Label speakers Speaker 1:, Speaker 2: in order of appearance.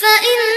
Speaker 1: فإن